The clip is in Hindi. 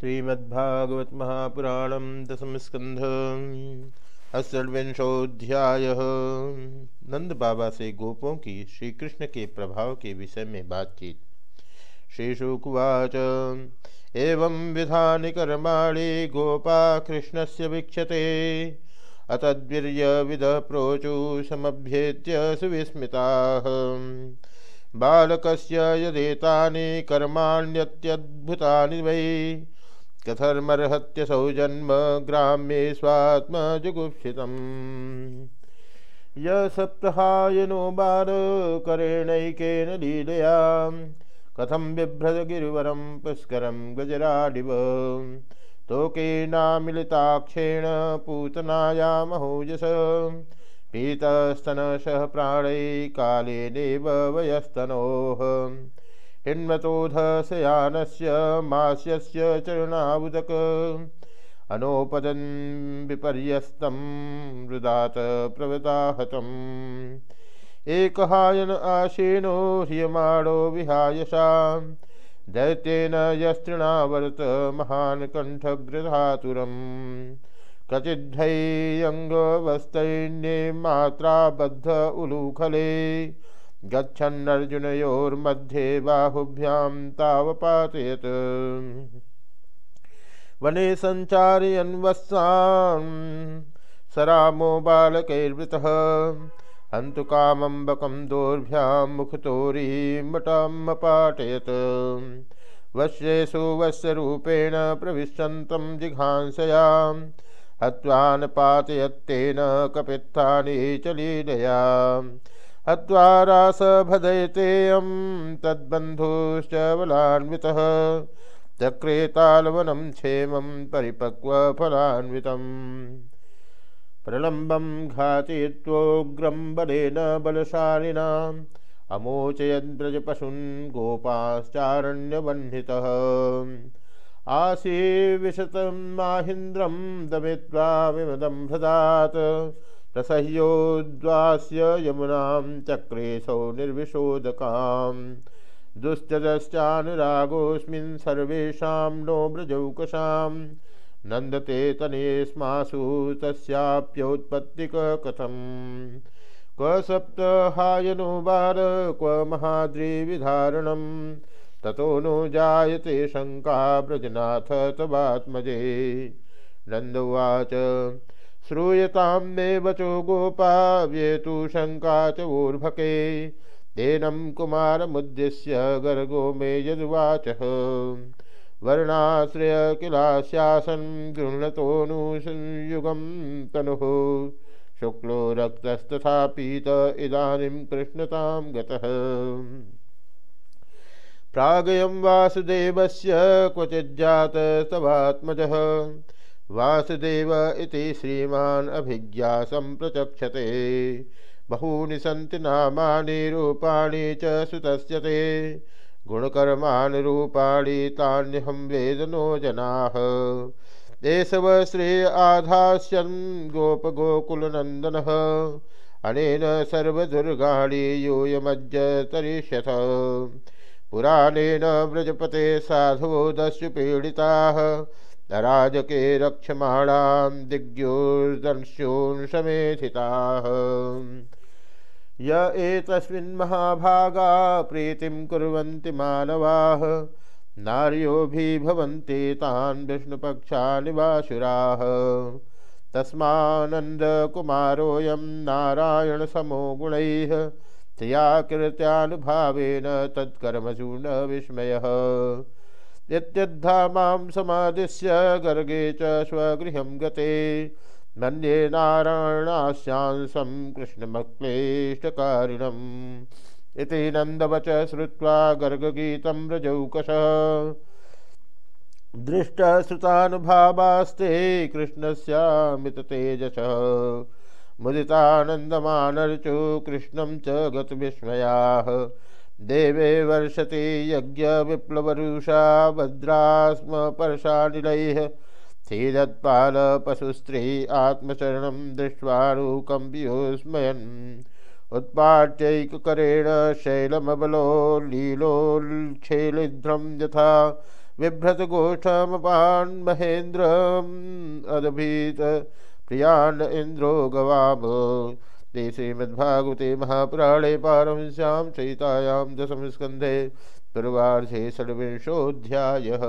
श्रीमद्भागवत महापुराण दसम स्कंध अष्टविंशोध्याय नंद बाबा से गोपों की श्री कृष्ण के प्रभाव के विषय में बातचीत। श्रीशुकुवाच, एवं विधानि कर्माणि गोपा कृष्ण से वीक्षते। अतद्वीर्य विद प्रोचु समभ्येत्य सुविस्मता। बालकस्य यदेतानि कर्माण्यत्यद्भुतानि वै कथर्मर्हत्यसौ जन्म ग्राम्ये स्वात्मजुगुप्सितम् य सप्तहायनो बालकरेणैकेन लीलया। कथं बिभ्रदगिरिवरं पुष्करं गजराडिव। तोकेनामिलिताक्षेण पूतनायामहोजस। पीतस्तनशः प्राणै कालेनेव वयस्तनोः। हिन्मतोधसयानस्य मास्यस्य चरणावुदक। अनोपदन् विपर्यस्तं रुदात प्रवदाहतम् एकहायन आशीनो ह्रियमाणो विहायशां दैत्येन यस्त्रिणावर्त महान् कण्ठग्रधातुरम् कचिद्धैयङ्गवस्तैन्ये मात्राबद्ध उलूखले। गच्छन्नर्जुनयोर्मध्ये बाहुभ्यां तावपातयत् वने सञ्चारयन् वत्सां सरामो बालकैर्वृतः। हन्तु कामम्बकं दोर्भ्यां मुखतोरीमटमपाटयत् वश्येषु वश्यरूपेण प्रविशन्तं जिघांसयाम् हत्वान् पातयत्तेन कपित्थानि च लीलया। हत्वा रासभदयतेऽयं तद्बन्धुश्च बलान्वितः, चक्रेतालवनं क्षेमं परिपक्वफलान्वितम् प्रलम्बं घातयित्वोग्रं बलेन बलशालिनाम् अमोचयद्व्रजपशून् गोपाश्चारण्यवह्नितः। आसीविशतं माहीन्द्रं दमित्वा विमदं हृदात् प्रसह्योद्वास्य यमुनां चक्रेशौ निर्विशोदकां दुश्चदश्चानुरागोऽस्मिन् सर्वेषां नो व्रजौकसां नन्दते तनेस्मासु तस्याप्योत्पत्तिककथम् क्व सप्तहायनो बाल क्व महाद्रिविधारणम्। ततो नो जायते शङ्का ब्रजनाथ तवात्मजे। नन्दुवाच श्रूयतां मे वचो गोपा व्येतु शङ्का च ऊर्भके। तेनं कुमारमुद्दिश्य गर्गो मे यदुवाचः। वर्णाश्रय किलास्यासन् गृह्णतोऽनुसंयुगं तनुः। शुक्लो रक्तस्तथा पीत इदानीं कृष्णतां गतः। प्रागयं वासुदेवस्य क्वचिज्जातस्तवात्मजः वासुदेव इति श्रीमान् अभिज्ञासं प्रचक्षते बहूनि सन्ति नामानि, रूपाणि च सुतस्य ते गुणकर्माणि, रूपाणि तान्यहं वेदनो जनाः। एषव श्रेय आधास्यन् गोपगोकुलनन्दनः। अनेन सर्वदुर्गाणि यूयमज्जतरिष्यथ। पुराणेन व्रजपते साधवो दस्युपीडिताः। राजके रक्षमाणां दिग्योर्दंस्योन् समेधिताः य एतस्मिन् महाभागा प्रीतिं कुर्वन्ति मानवाः नार्योभिभवन्ति तान् विष्णुपक्षानिवासुराः तस्मानन्दकुमारोऽयं नारायणसमो गुणैः त्रियाकृत्यानुभावेन तत्कर्मसु न विस्मयः। यद्यद्धा माँ समादिश्य गर्गे च स्वगृहं गते। मन्ये नारायणास्यांसं कृष्णमक्लेष्टकारिणम्। इति नन्दवच श्रुत्वा गर्गगीतं व्रजौकशः दृष्टश्रुतानुभावास्ते कृष्णस्यामिततेजसः। मुदितानन्दमानर्चु कृष्णं च गतविस्मयाः। देवे वर्षति यज्ञविप्लवरुषा भद्रास्म परशानिलैः श्रीदत्पालपशुस्त्री आत्मचरणं दृष्ट्वानुकम्प्योस्मयन् उत्पाट्यैककरेण शैलमबलो लीलोच्छेलिध्रं यथा बिभ्रतगोष्ठमपान् महेन्द्रम् अदभीत प्रियान् इन्द्रो गवाम। ते श्रीमद्भागवते महापुराणे पारमश्याम चयितायां दशमस्कन्धे पूर्वाधे षड्विंशोऽध्यायः।